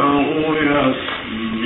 والشجر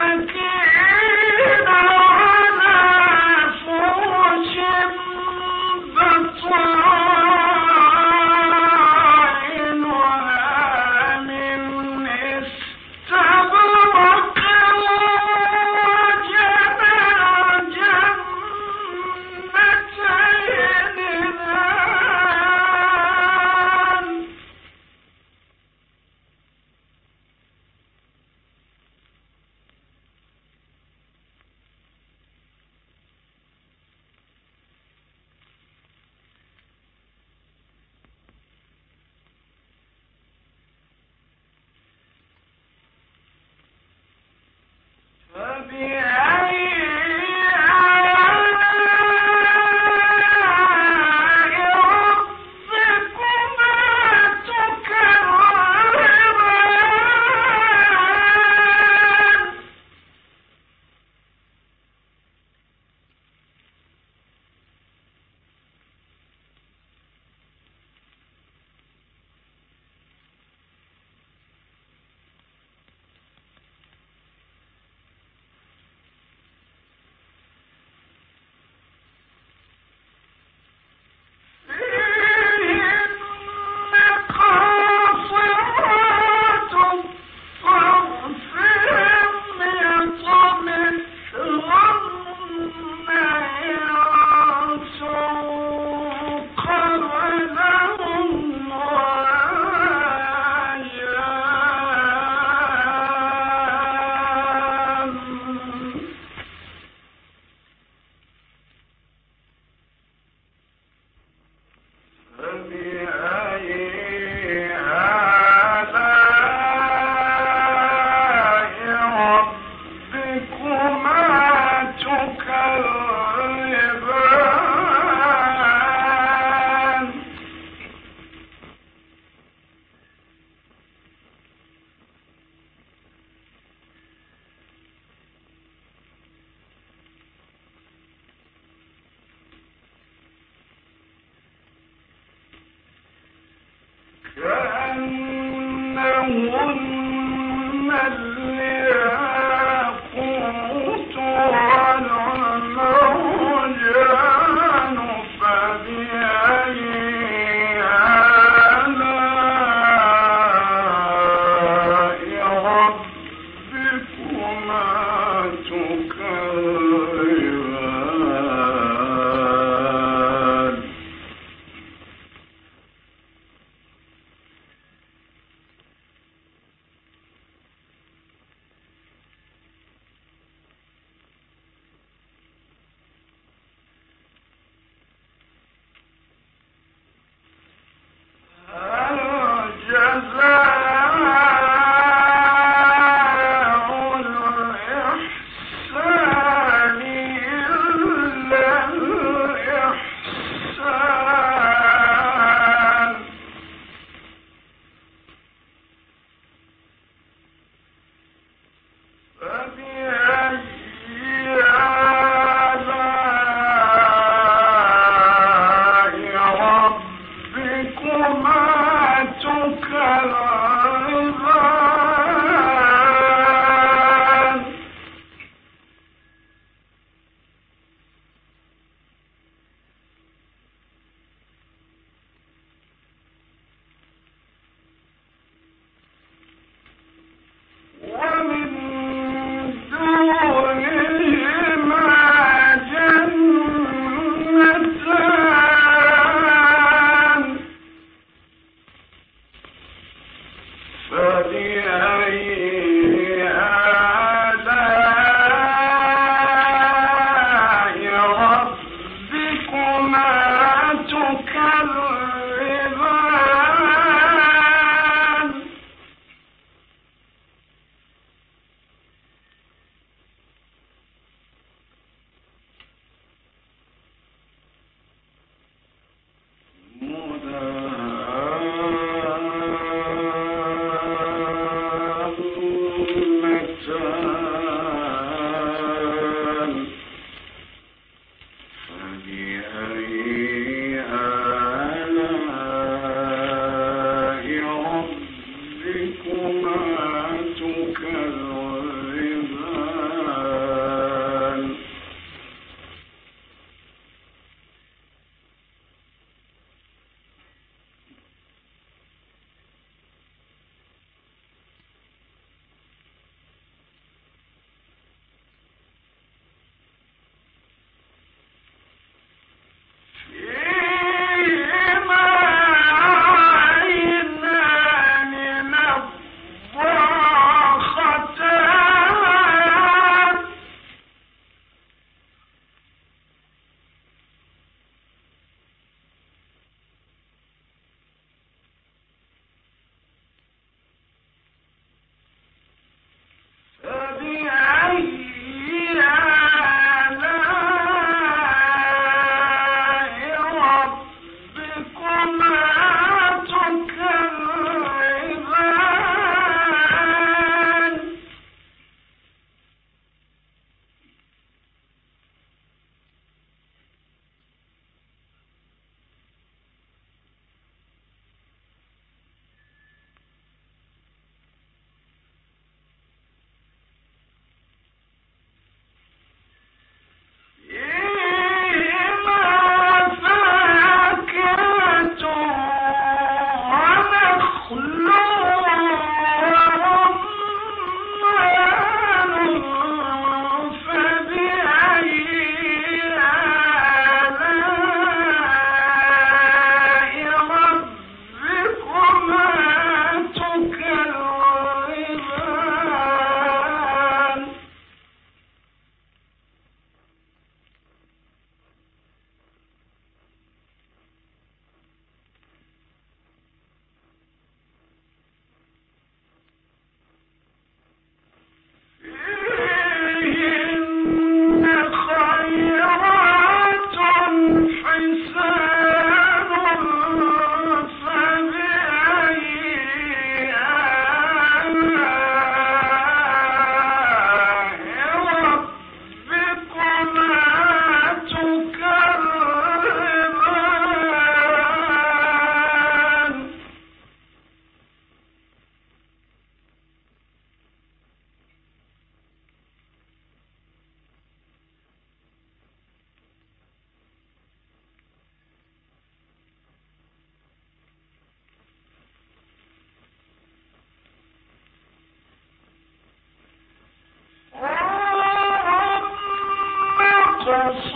Earth being Lazarus